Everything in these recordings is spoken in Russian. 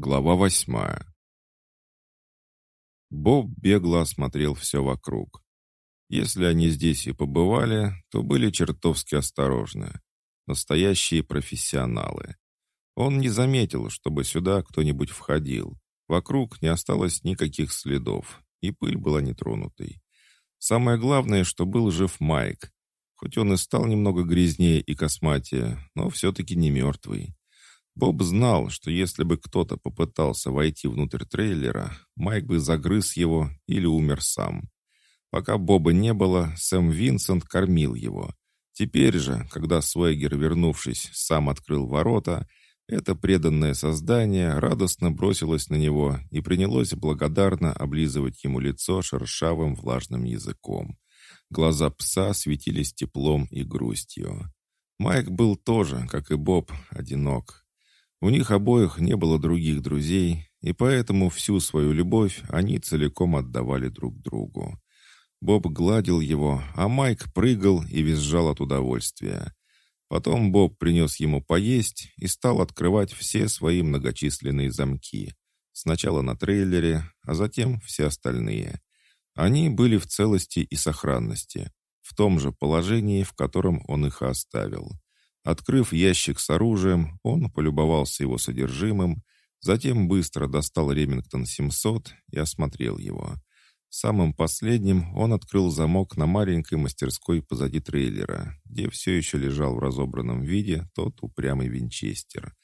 Глава восьмая. Боб бегло осмотрел все вокруг. Если они здесь и побывали, то были чертовски осторожны. Настоящие профессионалы. Он не заметил, чтобы сюда кто-нибудь входил. Вокруг не осталось никаких следов, и пыль была нетронутой. Самое главное, что был жив Майк. Хоть он и стал немного грязнее и косматее, но все-таки не мертвый. Боб знал, что если бы кто-то попытался войти внутрь трейлера, Майк бы загрыз его или умер сам. Пока Боба не было, Сэм Винсент кормил его. Теперь же, когда Суэгер, вернувшись, сам открыл ворота, это преданное создание радостно бросилось на него и принялось благодарно облизывать ему лицо шершавым влажным языком. Глаза пса светились теплом и грустью. Майк был тоже, как и Боб, одинок. У них обоих не было других друзей, и поэтому всю свою любовь они целиком отдавали друг другу. Боб гладил его, а Майк прыгал и визжал от удовольствия. Потом Боб принес ему поесть и стал открывать все свои многочисленные замки. Сначала на трейлере, а затем все остальные. Они были в целости и сохранности, в том же положении, в котором он их оставил. Открыв ящик с оружием, он полюбовался его содержимым, затем быстро достал Ремингтон 700 и осмотрел его. Самым последним он открыл замок на маленькой мастерской позади трейлера, где все еще лежал в разобранном виде тот упрямый винчестер.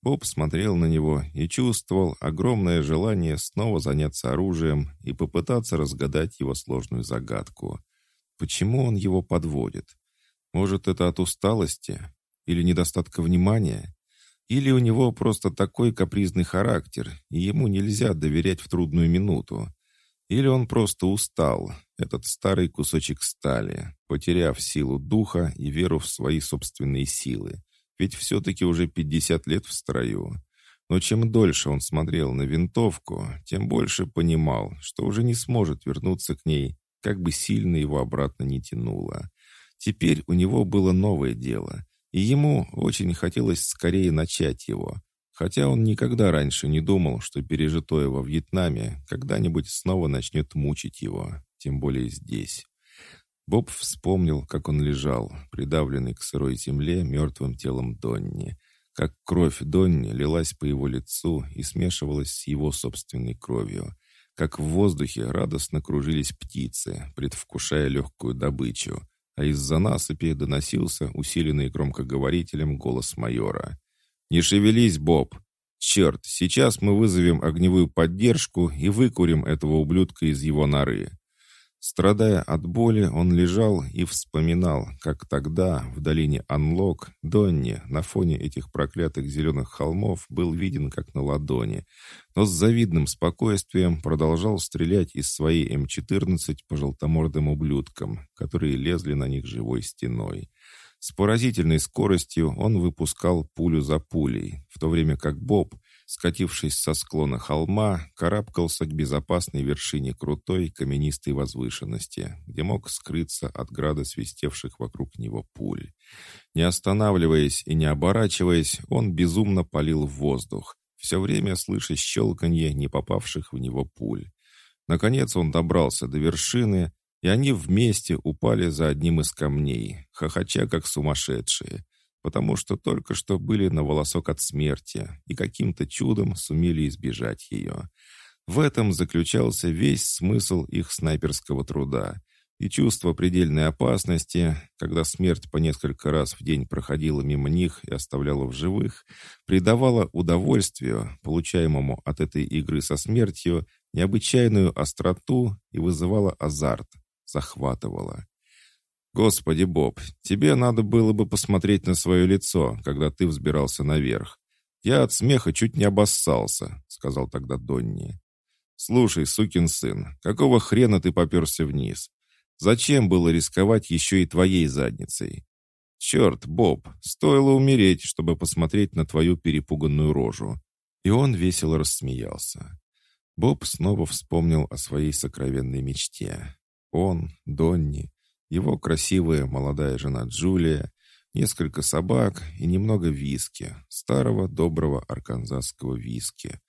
Боб смотрел на него и чувствовал огромное желание снова заняться оружием и попытаться разгадать его сложную загадку. Почему он его подводит? Может, это от усталости? Или недостатка внимания? Или у него просто такой капризный характер, и ему нельзя доверять в трудную минуту? Или он просто устал, этот старый кусочек стали, потеряв силу духа и веру в свои собственные силы? Ведь все-таки уже 50 лет в строю. Но чем дольше он смотрел на винтовку, тем больше понимал, что уже не сможет вернуться к ней, как бы сильно его обратно не тянуло. Теперь у него было новое дело, и ему очень хотелось скорее начать его, хотя он никогда раньше не думал, что пережитое во Вьетнаме когда-нибудь снова начнет мучить его, тем более здесь. Боб вспомнил, как он лежал, придавленный к сырой земле мертвым телом Донни, как кровь Донни лилась по его лицу и смешивалась с его собственной кровью, как в воздухе радостно кружились птицы, предвкушая легкую добычу, а из-за насыпи доносился усиленный громкоговорителем голос майора. «Не шевелись, Боб! Черт, сейчас мы вызовем огневую поддержку и выкурим этого ублюдка из его норы!» Страдая от боли, он лежал и вспоминал, как тогда, в долине Анлок, Донни на фоне этих проклятых зеленых холмов был виден как на ладони, но с завидным спокойствием продолжал стрелять из своей М-14 по желтомордым ублюдкам, которые лезли на них живой стеной. С поразительной скоростью он выпускал пулю за пулей, в то время как Боб, скатившись со склона холма, карабкался к безопасной вершине крутой каменистой возвышенности, где мог скрыться от града свистевших вокруг него пуль. Не останавливаясь и не оборачиваясь, он безумно палил в воздух, все время слыша щелканье не попавших в него пуль. Наконец он добрался до вершины, и они вместе упали за одним из камней, хохоча как сумасшедшие потому что только что были на волосок от смерти и каким-то чудом сумели избежать ее. В этом заключался весь смысл их снайперского труда. И чувство предельной опасности, когда смерть по несколько раз в день проходила мимо них и оставляла в живых, придавало удовольствию, получаемому от этой игры со смертью, необычайную остроту и вызывало азарт, захватывало. «Господи, Боб, тебе надо было бы посмотреть на свое лицо, когда ты взбирался наверх. Я от смеха чуть не обоссался», — сказал тогда Донни. «Слушай, сукин сын, какого хрена ты поперся вниз? Зачем было рисковать еще и твоей задницей? Черт, Боб, стоило умереть, чтобы посмотреть на твою перепуганную рожу». И он весело рассмеялся. Боб снова вспомнил о своей сокровенной мечте. Он, Донни, его красивая молодая жена Джулия, несколько собак и немного виски, старого доброго арканзасского виски.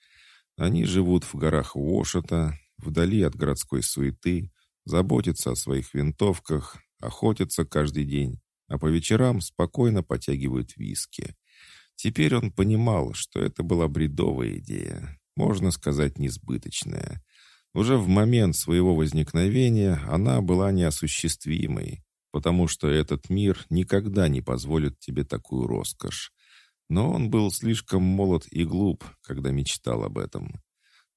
Они живут в горах Уошета, вдали от городской суеты, заботятся о своих винтовках, охотятся каждый день, а по вечерам спокойно потягивают виски. Теперь он понимал, что это была бредовая идея, можно сказать, несбыточная. Уже в момент своего возникновения она была неосуществимой, потому что этот мир никогда не позволит тебе такую роскошь. Но он был слишком молод и глуп, когда мечтал об этом.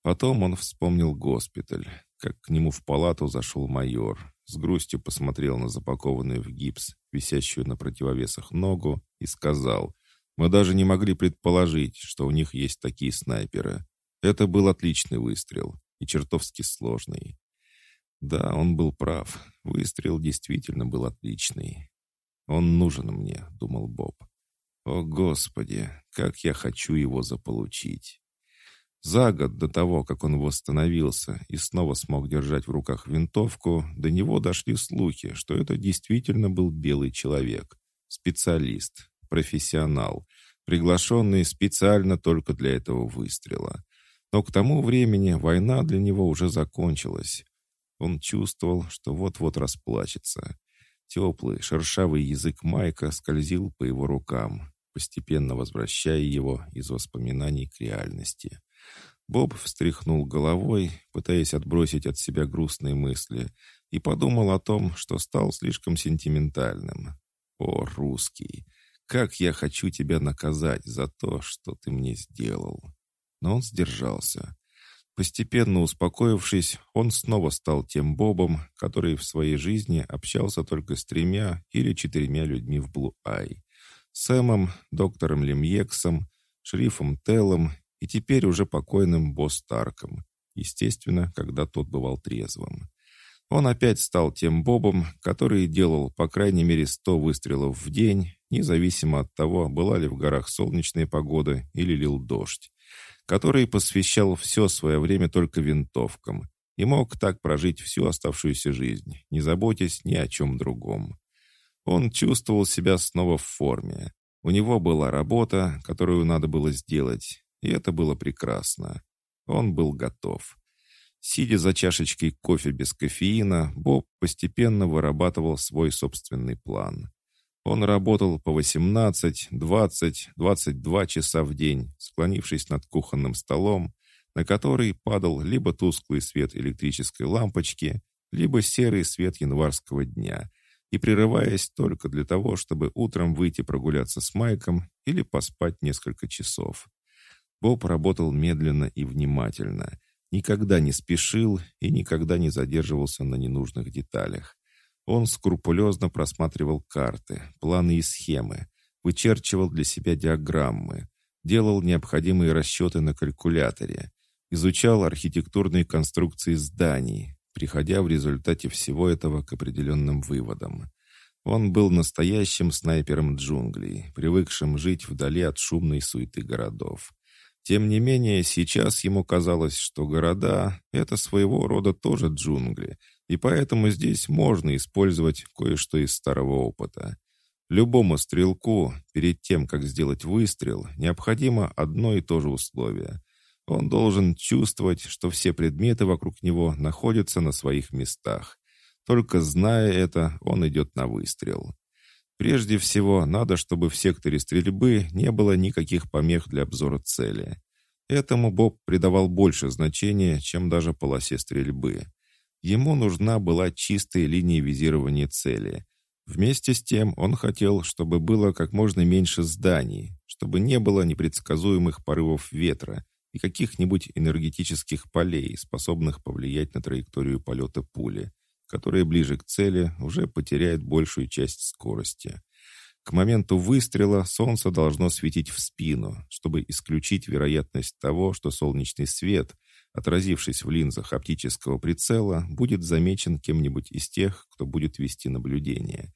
Потом он вспомнил госпиталь, как к нему в палату зашел майор, с грустью посмотрел на запакованную в гипс, висящую на противовесах ногу, и сказал, «Мы даже не могли предположить, что у них есть такие снайперы. Это был отличный выстрел и чертовски сложный». Да, он был прав. Выстрел действительно был отличный. «Он нужен мне», — думал Боб. «О, Господи, как я хочу его заполучить!» За год до того, как он восстановился и снова смог держать в руках винтовку, до него дошли слухи, что это действительно был белый человек, специалист, профессионал, приглашенный специально только для этого выстрела. Но к тому времени война для него уже закончилась. Он чувствовал, что вот-вот расплачется. Теплый, шершавый язык Майка скользил по его рукам, постепенно возвращая его из воспоминаний к реальности. Боб встряхнул головой, пытаясь отбросить от себя грустные мысли, и подумал о том, что стал слишком сентиментальным. «О, русский, как я хочу тебя наказать за то, что ты мне сделал!» Но он сдержался. Постепенно успокоившись, он снова стал тем Бобом, который в своей жизни общался только с тремя или четырьмя людьми в Блу-Ай. Сэмом, доктором Лемьексом, шерифом Теллом и теперь уже покойным Босс Тарком, естественно, когда тот бывал трезвым. Он опять стал тем Бобом, который делал по крайней мере 100 выстрелов в день, независимо от того, была ли в горах солнечная погода или лил дождь, который посвящал все свое время только винтовкам и мог так прожить всю оставшуюся жизнь, не заботясь ни о чем другом. Он чувствовал себя снова в форме. У него была работа, которую надо было сделать, и это было прекрасно. Он был готов. Сидя за чашечкой кофе без кофеина, Боб постепенно вырабатывал свой собственный план. Он работал по 18, 20, 22 часа в день, склонившись над кухонным столом, на который падал либо тусклый свет электрической лампочки, либо серый свет январского дня, и прерываясь только для того, чтобы утром выйти прогуляться с Майком или поспать несколько часов. Боб работал медленно и внимательно, никогда не спешил и никогда не задерживался на ненужных деталях. Он скрупулезно просматривал карты, планы и схемы, вычерчивал для себя диаграммы, делал необходимые расчеты на калькуляторе, изучал архитектурные конструкции зданий, приходя в результате всего этого к определенным выводам. Он был настоящим снайпером джунглей, привыкшим жить вдали от шумной суеты городов. Тем не менее, сейчас ему казалось, что города — это своего рода тоже джунгли, и поэтому здесь можно использовать кое-что из старого опыта. Любому стрелку, перед тем, как сделать выстрел, необходимо одно и то же условие. Он должен чувствовать, что все предметы вокруг него находятся на своих местах. Только зная это, он идет на выстрел. Прежде всего, надо, чтобы в секторе стрельбы не было никаких помех для обзора цели. Этому Боб придавал больше значения, чем даже полосе стрельбы. Ему нужна была чистая линия визирования цели. Вместе с тем он хотел, чтобы было как можно меньше зданий, чтобы не было непредсказуемых порывов ветра и каких-нибудь энергетических полей, способных повлиять на траекторию полета пули которая ближе к цели уже потеряет большую часть скорости. К моменту выстрела солнце должно светить в спину, чтобы исключить вероятность того, что солнечный свет, отразившись в линзах оптического прицела, будет замечен кем-нибудь из тех, кто будет вести наблюдение.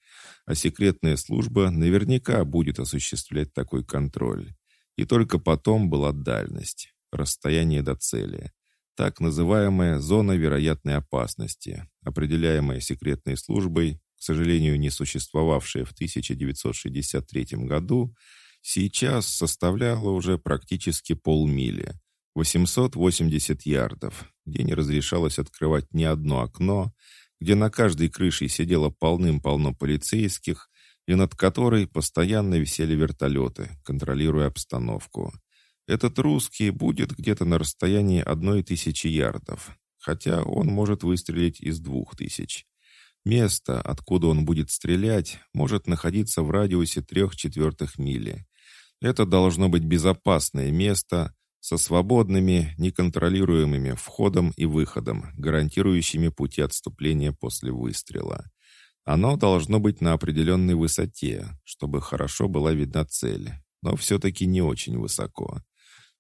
А секретная служба наверняка будет осуществлять такой контроль. И только потом была дальность, расстояние до цели так называемая зона вероятной опасности, определяемая секретной службой, к сожалению, не существовавшая в 1963 году, сейчас составляла уже практически полмили, 880 ярдов, где не разрешалось открывать ни одно окно, где на каждой крыше сидело полным-полно полицейских, и над которой постоянно висели вертолеты, контролируя обстановку. Этот русский будет где-то на расстоянии одной тысячи ярдов, хотя он может выстрелить из двух тысяч. Место, откуда он будет стрелять, может находиться в радиусе трех четвертых мили. Это должно быть безопасное место со свободными, неконтролируемыми входом и выходом, гарантирующими пути отступления после выстрела. Оно должно быть на определенной высоте, чтобы хорошо была видна цель, но все-таки не очень высоко.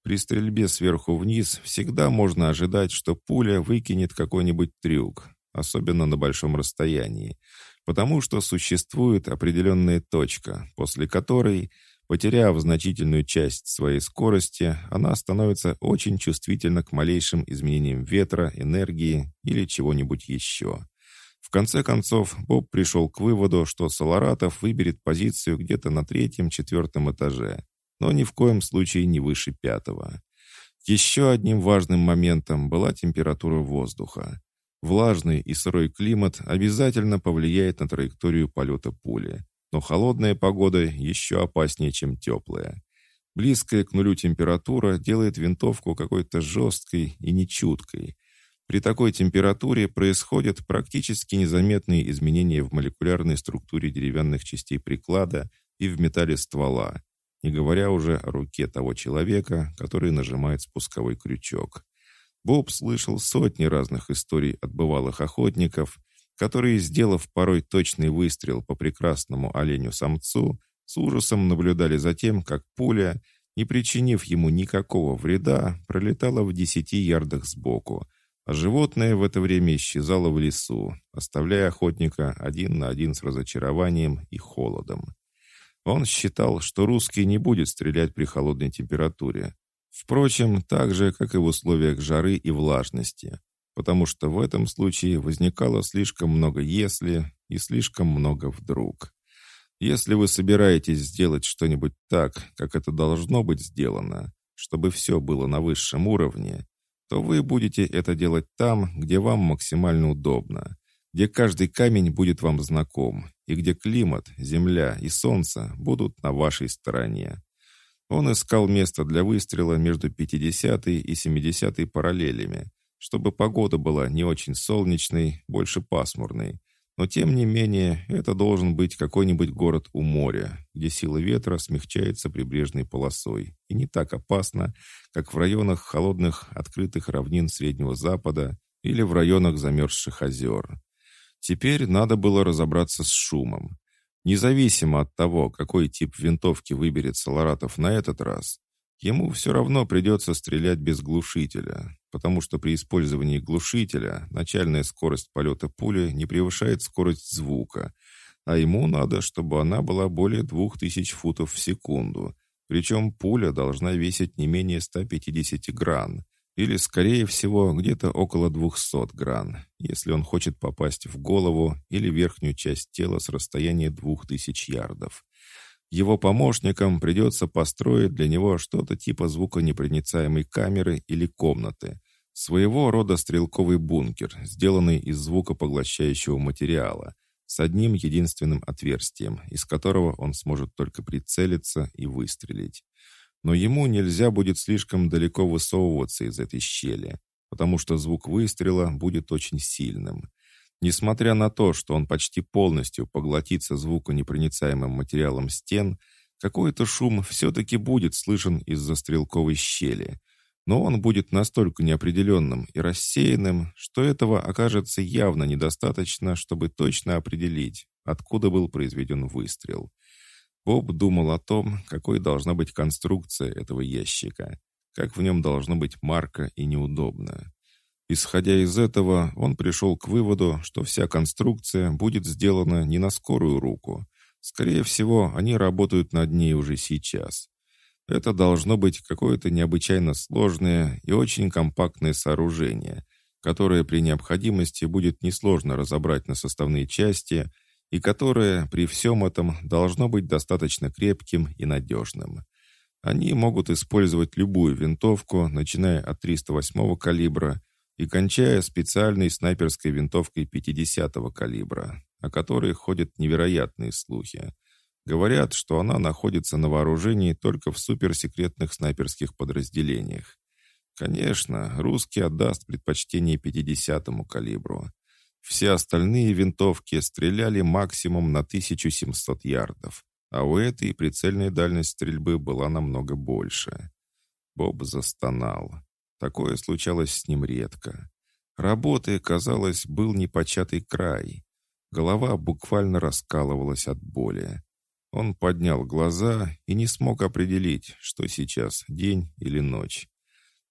При стрельбе сверху вниз всегда можно ожидать, что пуля выкинет какой-нибудь трюк, особенно на большом расстоянии, потому что существует определенная точка, после которой, потеряв значительную часть своей скорости, она становится очень чувствительна к малейшим изменениям ветра, энергии или чего-нибудь еще. В конце концов, Боб пришел к выводу, что Соларатов выберет позицию где-то на третьем-четвертом этаже, но ни в коем случае не выше пятого. Еще одним важным моментом была температура воздуха. Влажный и сырой климат обязательно повлияет на траекторию полета пули, но холодная погода еще опаснее, чем теплая. Близкая к нулю температура делает винтовку какой-то жесткой и нечуткой. При такой температуре происходят практически незаметные изменения в молекулярной структуре деревянных частей приклада и в металле ствола, не говоря уже о руке того человека, который нажимает спусковой крючок. Боб слышал сотни разных историй от бывалых охотников, которые, сделав порой точный выстрел по прекрасному оленю-самцу, с ужасом наблюдали за тем, как пуля, не причинив ему никакого вреда, пролетала в десяти ярдах сбоку, а животное в это время исчезало в лесу, оставляя охотника один на один с разочарованием и холодом. Он считал, что русский не будет стрелять при холодной температуре. Впрочем, так же, как и в условиях жары и влажности, потому что в этом случае возникало слишком много «если» и слишком много «вдруг». Если вы собираетесь сделать что-нибудь так, как это должно быть сделано, чтобы все было на высшем уровне, то вы будете это делать там, где вам максимально удобно, где каждый камень будет вам знаком, и где климат, земля и солнце будут на вашей стороне. Он искал место для выстрела между 50 и 70 параллелями, чтобы погода была не очень солнечной, больше пасмурной. Но тем не менее, это должен быть какой-нибудь город у моря, где сила ветра смягчается прибрежной полосой и не так опасно, как в районах холодных открытых равнин Среднего Запада или в районах замерзших озер. Теперь надо было разобраться с шумом. Независимо от того, какой тип винтовки выберет Саларатов на этот раз, ему все равно придется стрелять без глушителя, потому что при использовании глушителя начальная скорость полета пули не превышает скорость звука, а ему надо, чтобы она была более 2000 футов в секунду, причем пуля должна весить не менее 150 гран, или, скорее всего, где-то около 200 гран, если он хочет попасть в голову или верхнюю часть тела с расстояния 2000 ярдов. Его помощникам придется построить для него что-то типа звуконепроницаемой камеры или комнаты, своего рода стрелковый бункер, сделанный из звукопоглощающего материала, с одним единственным отверстием, из которого он сможет только прицелиться и выстрелить но ему нельзя будет слишком далеко высовываться из этой щели, потому что звук выстрела будет очень сильным. Несмотря на то, что он почти полностью поглотится звуконепроницаемым материалом стен, какой-то шум все-таки будет слышен из-за стрелковой щели, но он будет настолько неопределенным и рассеянным, что этого окажется явно недостаточно, чтобы точно определить, откуда был произведен выстрел. Боб думал о том, какой должна быть конструкция этого ящика, как в нем должно быть марка и неудобно. Исходя из этого, он пришел к выводу, что вся конструкция будет сделана не на скорую руку. Скорее всего, они работают над ней уже сейчас. Это должно быть какое-то необычайно сложное и очень компактное сооружение, которое при необходимости будет несложно разобрать на составные части и которое при всем этом должно быть достаточно крепким и надежным. Они могут использовать любую винтовку, начиная от 308 калибра и кончая специальной снайперской винтовкой 50-го калибра, о которой ходят невероятные слухи. Говорят, что она находится на вооружении только в суперсекретных снайперских подразделениях. Конечно, русский отдаст предпочтение 50-му калибру. Все остальные винтовки стреляли максимум на 1700 ярдов, а у этой прицельная дальность стрельбы была намного больше. Боб застонал. Такое случалось с ним редко. Работы, казалось, был непочатый край. Голова буквально раскалывалась от боли. Он поднял глаза и не смог определить, что сейчас, день или ночь.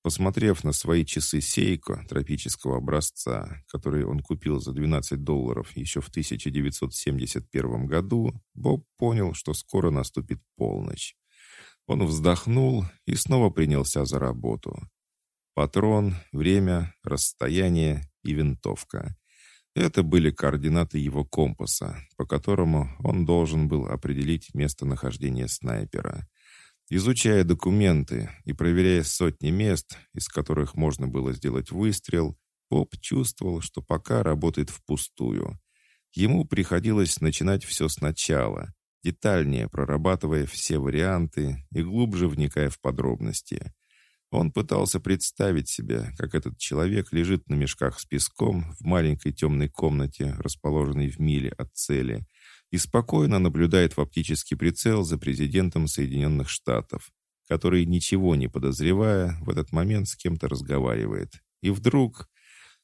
Посмотрев на свои часы Сейко тропического образца, которые он купил за 12 долларов еще в 1971 году, Боб понял, что скоро наступит полночь. Он вздохнул и снова принялся за работу. Патрон, время, расстояние и винтовка. Это были координаты его компаса, по которому он должен был определить местонахождение снайпера. Изучая документы и проверяя сотни мест, из которых можно было сделать выстрел, Поп чувствовал, что пока работает впустую. Ему приходилось начинать все сначала, детальнее прорабатывая все варианты и глубже вникая в подробности. Он пытался представить себе, как этот человек лежит на мешках с песком в маленькой темной комнате, расположенной в миле от цели, и спокойно наблюдает в оптический прицел за президентом Соединенных Штатов, который, ничего не подозревая, в этот момент с кем-то разговаривает. И вдруг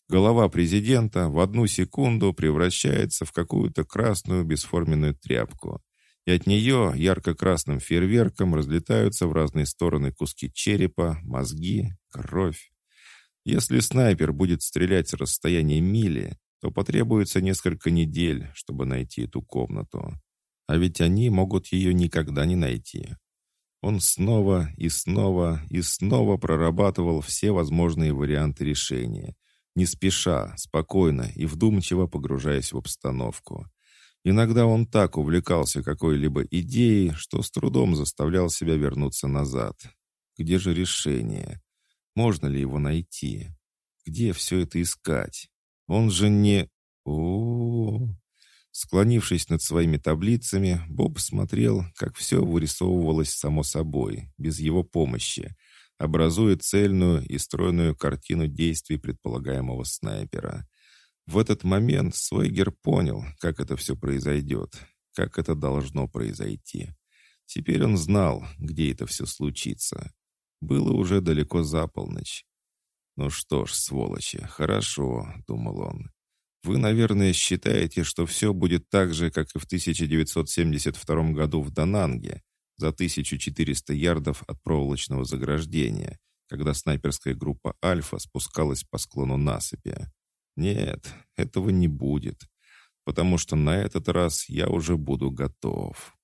голова президента в одну секунду превращается в какую-то красную бесформенную тряпку, и от нее ярко-красным фейерверком разлетаются в разные стороны куски черепа, мозги, кровь. Если снайпер будет стрелять с расстояния мили, то потребуется несколько недель, чтобы найти эту комнату. А ведь они могут ее никогда не найти. Он снова и снова и снова прорабатывал все возможные варианты решения, не спеша, спокойно и вдумчиво погружаясь в обстановку. Иногда он так увлекался какой-либо идеей, что с трудом заставлял себя вернуться назад. Где же решение? Можно ли его найти? Где все это искать? Он же не... О, -о, -о, Склонившись над своими таблицами, Боб смотрел, как все вырисовывалось само собой, без его помощи, образуя цельную и стройную картину действий предполагаемого снайпера. В этот момент Свойгер понял, как это все произойдет, как это должно произойти. Теперь он знал, где это все случится. Было уже далеко за полночь. «Ну что ж, сволочи, хорошо», — думал он. «Вы, наверное, считаете, что все будет так же, как и в 1972 году в Дананге, за 1400 ярдов от проволочного заграждения, когда снайперская группа «Альфа» спускалась по склону насыпи. Нет, этого не будет, потому что на этот раз я уже буду готов».